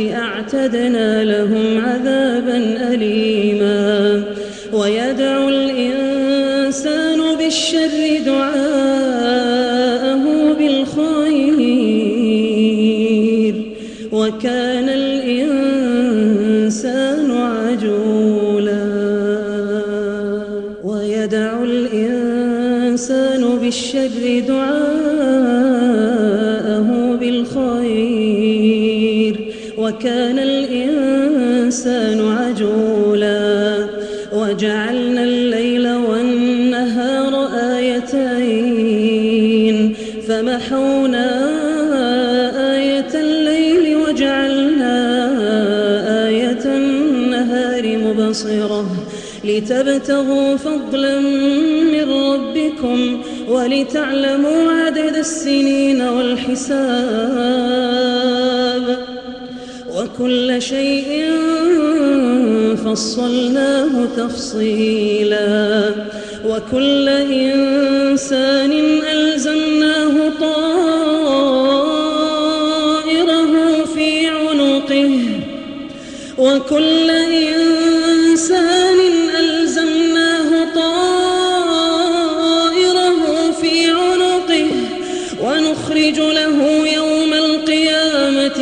أعتدنا لهم عذابا أليما. ويدعو الإنسان بالشر دعاءه بالخير. وكان الإنسان عجولا. ويدعو الإنسان بالشر دعاءه وكان الإنسان عجولا وجعلنا الليل والنهار آيتين فمحونا آية الليل وجعلنا آية النهار مبصرة لتبتغوا فضلا من ربكم ولتعلموا عدد السنين والحساب وكل شيء فصلناه تفصيلا. وكل إنسان ألزمناه طائره في عنقه. وكل إنسان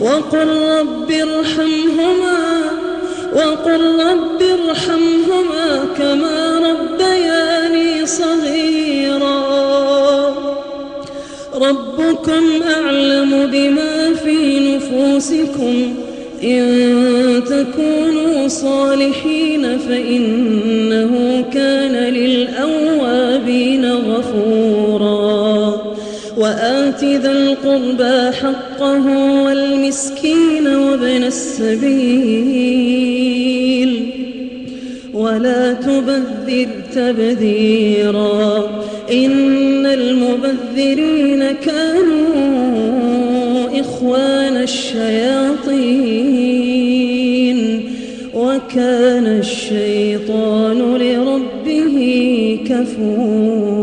وقل رب ارحمهما وقل رب ارحمهما كما ربياني صغيرا. ربكم أعلم بما في نفوسكم إن تكونوا صالحين فإنه كان للأوابين غفورا. وآت ذا القربى حقه والمسكين وابن السبيل. ولا تبذر تبذيرا. إن المبذرين كانوا إخوان الشياطين. وكان الشيطان لربه كفورا